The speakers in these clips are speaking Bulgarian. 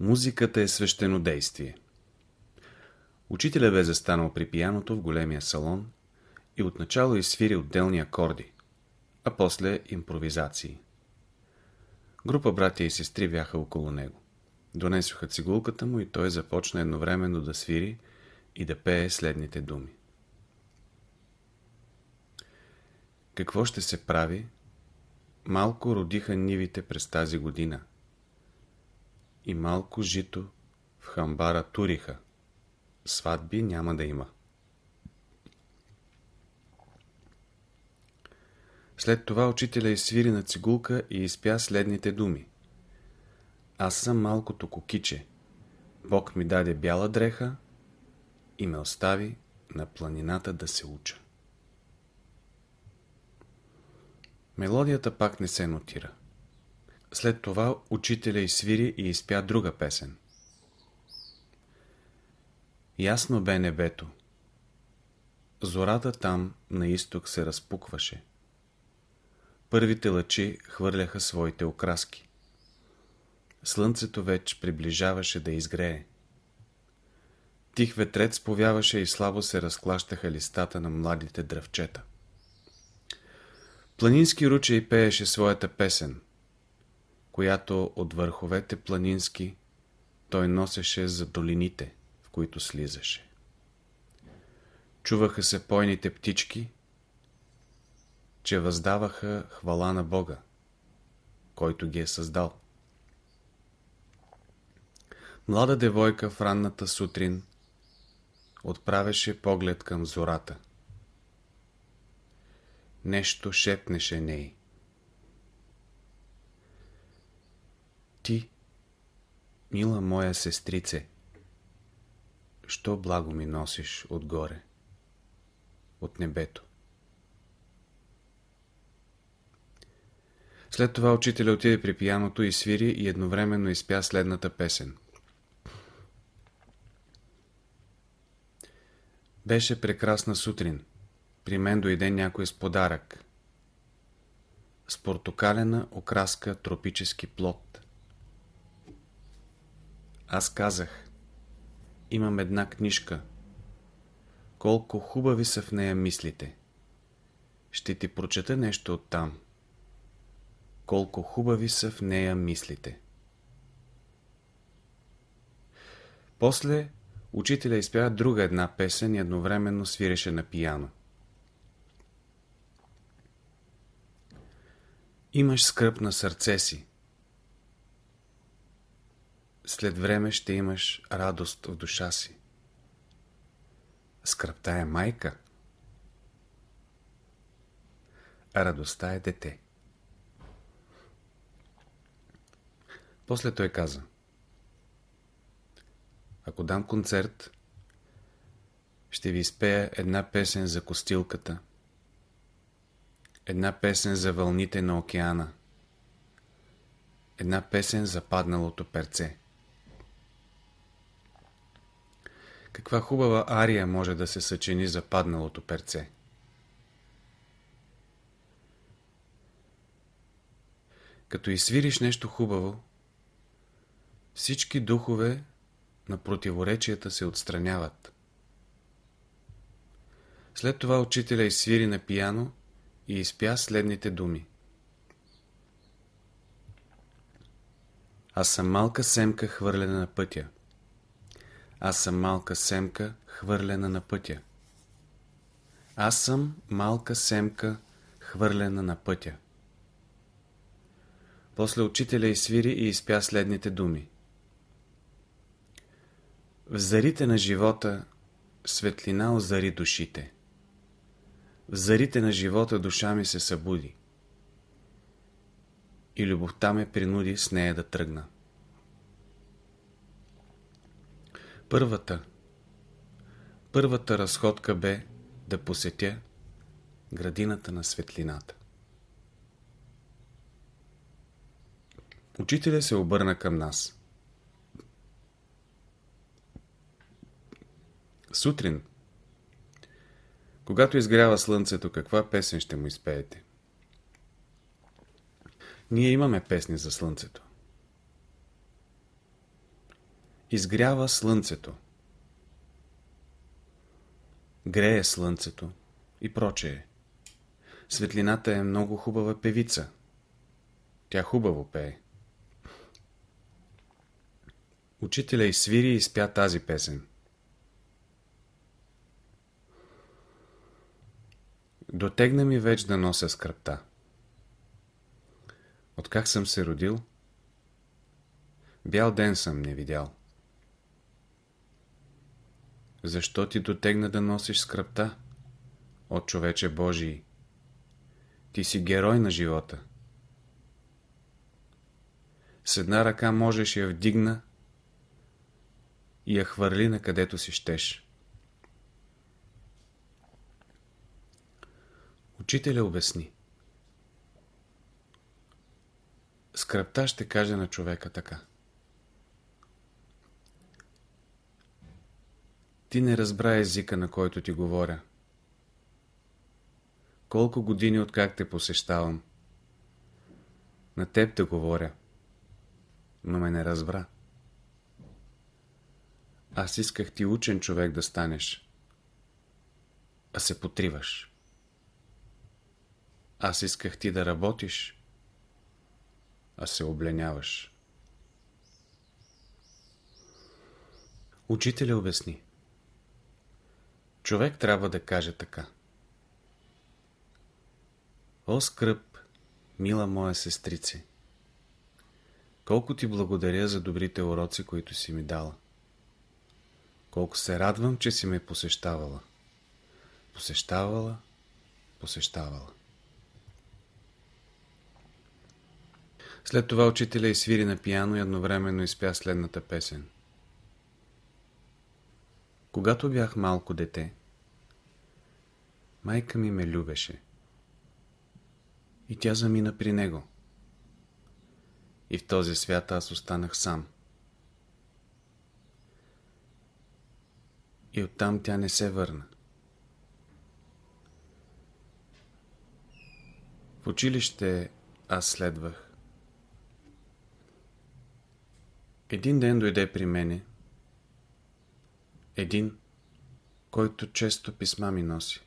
Музиката е свещенодействие. Учителя бе застанал при пияното в големия салон и отначало изсвири отделни акорди, а после импровизации. Група братя и сестри бяха около него. Донесоха цигулката му и той започна едновременно да свири и да пее следните думи. Какво ще се прави? Малко родиха нивите през тази година. И малко жито в хамбара туриха. Сватби няма да има. След това учителя изсвири на цигулка и изпя следните думи. Аз съм малкото кокиче. Бог ми даде бяла дреха и ме остави на планината да се уча. Мелодията пак не се нотира. След това учителя изсвири и изпя друга песен. Ясно бе небето. Зората там на изток се разпукваше. Първите лъчи хвърляха своите окраски. Слънцето вече приближаваше да изгрее. Тих ветрец повяваше и слабо се разклащаха листата на младите дръвчета. Планински ручей пееше своята песен, която от върховете планински той носеше за долините, в които слизаше. Чуваха се пойните птички, че въздаваха хвала на Бога, който ги е създал. Млада девойка в ранната сутрин отправяше поглед към зората. Нещо шепнеше ней. Ти, мила моя сестрице, що благо ми носиш отгоре, от небето? След това учителя отиде при пияното и свири и едновременно изпя следната песен. Беше прекрасна сутрин. При мен дойде някой с подарък. С портокалена окраска тропически плод. Аз казах, имам една книжка. Колко хубави са в нея мислите. Ще ти прочета нещо оттам колко хубави са в нея мислите. После учителя изпява друга една песен и едновременно свиреше на пияно. Имаш скръп на сърце си. След време ще имаш радост в душа си. Скръпта е майка, а радостта е дете. После той каза Ако дам концерт, ще ви изпея една песен за костилката, една песен за вълните на океана, една песен за падналото перце. Каква хубава ария може да се съчини за падналото перце? Като изсвириш нещо хубаво, всички духове на противоречията се отстраняват. След това учителя изсвири на пияно и изпя следните думи. Аз съм малка семка хвърлена на пътя. Аз съм малка семка хвърлена на пътя. Аз съм малка семка хвърлена на пътя. После учителя изсвири и изпя следните думи. В зарите на живота светлина озари душите. В зарите на живота душа ми се събуди. И любовта ме принуди с нея да тръгна. Първата, първата разходка бе да посетя градината на светлината. Учителя се обърна към нас. Сутрин, когато изгрява слънцето, каква песен ще му изпеете? Ние имаме песни за слънцето. Изгрява слънцето. Грее слънцето и прочее. Светлината е много хубава певица. Тя хубаво пее. Учителя изсвири и спя тази песен. Дотегна ми веч да нося скръпта. Откак съм се родил, бял ден съм не видял. Защо ти дотегна да носиш скръпта? От човече Божий. Ти си герой на живота. С една ръка можеш я вдигна и я хвърли на където си щеш. Учителя обясни. Скръпта ще каже на човека така. Ти не разбра езика, на който ти говоря. Колко години откак те посещавам. На теб да говоря. Но ме не разбра. Аз исках ти учен човек да станеш. А се потриваш. Аз исках ти да работиш. А се обленяваш. Учителя обясни. Човек трябва да каже така. О, скръп, мила моя сестрице! Колко ти благодаря за добрите уроци, които си ми дала. Колко се радвам, че си ме посещавала. Посещавала, посещавала. След това учителя изсвири на пияно и едновременно изпя следната песен. Когато бях малко дете, майка ми ме любеше. И тя замина при него. И в този свят аз останах сам. И оттам тя не се върна. В училище аз следвах. Един ден дойде при мене един, който често писма ми носи.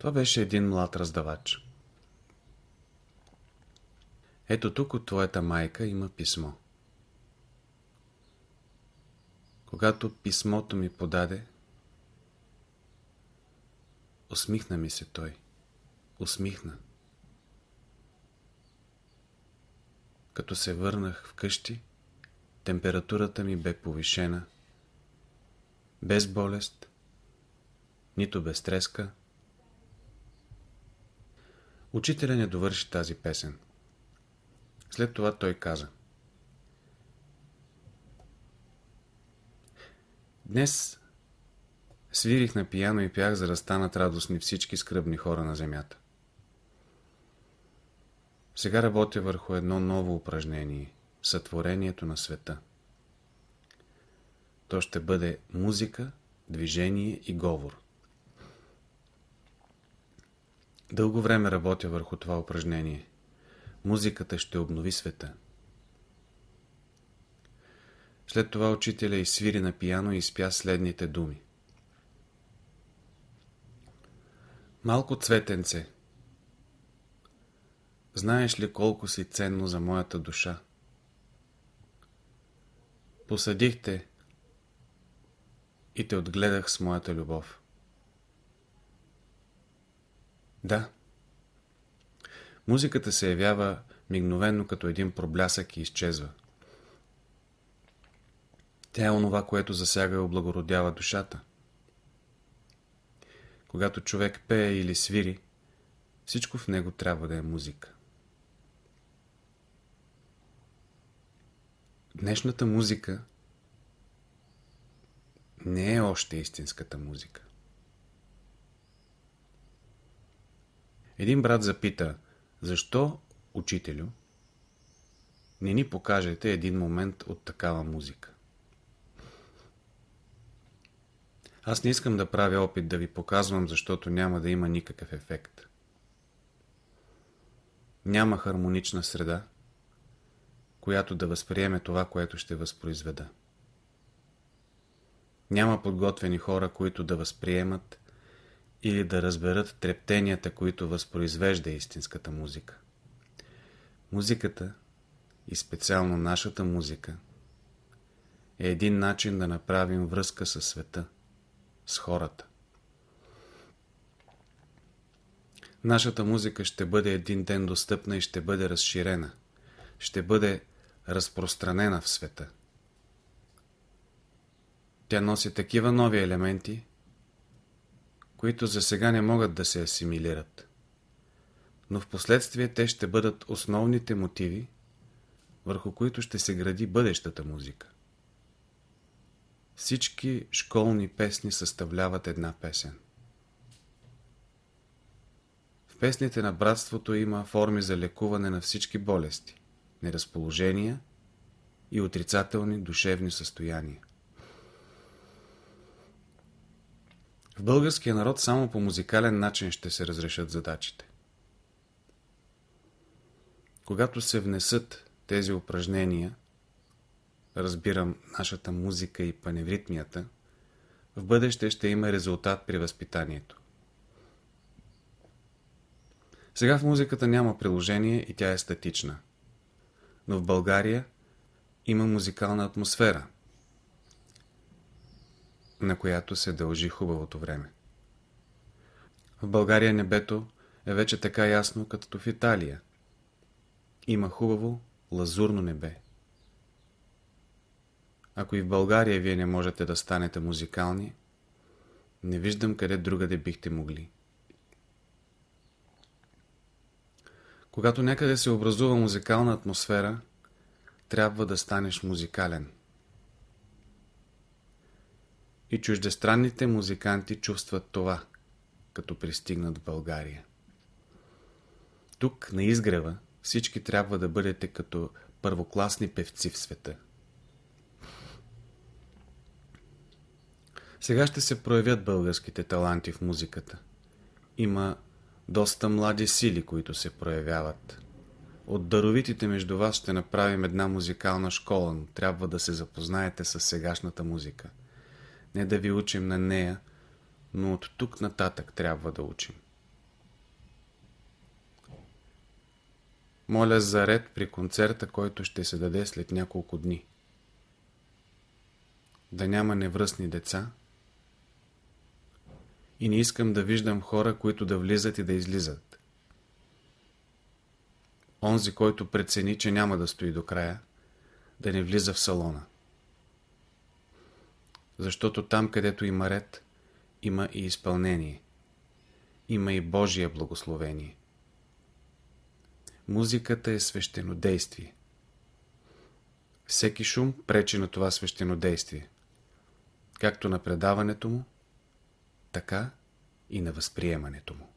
Това беше един млад раздавач. Ето тук от твоята майка има писмо. Когато писмото ми подаде, усмихна ми се той. Усмихна. Като се върнах вкъщи, температурата ми бе повишена, без болест, нито без треска. Учителя не довърши тази песен. След това той каза Днес свирих на пияно и пях, за да станат радостни всички скръбни хора на земята. Сега работя върху едно ново упражнение – сътворението на света. То ще бъде музика, движение и говор. Дълго време работя върху това упражнение. Музиката ще обнови света. След това учителя изсвири на пияно и изпя следните думи. Малко цветенце, знаеш ли колко си ценно за моята душа? Посъдихте и те отгледах с моята любов. Да. Музиката се явява мигновенно като един проблясък и изчезва. Тя е онова, което засяга и облагородява душата. Когато човек пее или свири, всичко в него трябва да е музика. Днешната музика не е още истинската музика. Един брат запита, защо, учителю, не ни покажете един момент от такава музика? Аз не искам да правя опит да ви показвам, защото няма да има никакъв ефект. Няма хармонична среда, която да възприеме това, което ще възпроизведа. Няма подготвени хора, които да възприемат или да разберат трептенията, които възпроизвежда истинската музика. Музиката и специално нашата музика е един начин да направим връзка с света, с хората. Нашата музика ще бъде един ден достъпна и ще бъде разширена, ще бъде разпространена в света. Тя носи такива нови елементи, които за сега не могат да се асимилират. Но в последствие те ще бъдат основните мотиви, върху които ще се гради бъдещата музика. Всички школни песни съставляват една песен. В песните на братството има форми за лекуване на всички болести, неразположения и отрицателни душевни състояния. В българския народ само по музикален начин ще се разрешат задачите. Когато се внесат тези упражнения, разбирам нашата музика и паневритмията, в бъдеще ще има резултат при възпитанието. Сега в музиката няма приложение и тя е статична. Но в България има музикална атмосфера – на която се дължи хубавото време. В България небето е вече така ясно, като в Италия. Има хубаво лазурно небе. Ако и в България вие не можете да станете музикални, не виждам къде другаде бихте могли. Когато някъде се образува музикална атмосфера, трябва да станеш музикален и чуждестранните музиканти чувстват това, като пристигнат в България. Тук, на изгрева, всички трябва да бъдете като първокласни певци в света. Сега ще се проявят българските таланти в музиката. Има доста млади сили, които се проявяват. От даровитите между вас ще направим една музикална школа, но трябва да се запознаете с сегашната музика – не да ви учим на нея, но от тук нататък трябва да учим. Моля за ред при концерта, който ще се даде след няколко дни. Да няма невръстни деца. И не искам да виждам хора, които да влизат и да излизат. Онзи, който прецени, че няма да стои до края, да не влиза в салона защото там, където има ред, има и изпълнение. Има и Божие благословение. Музиката е свещенодействие. Всеки шум пречи на това свещенодействие. Както на предаването му, така и на възприемането му.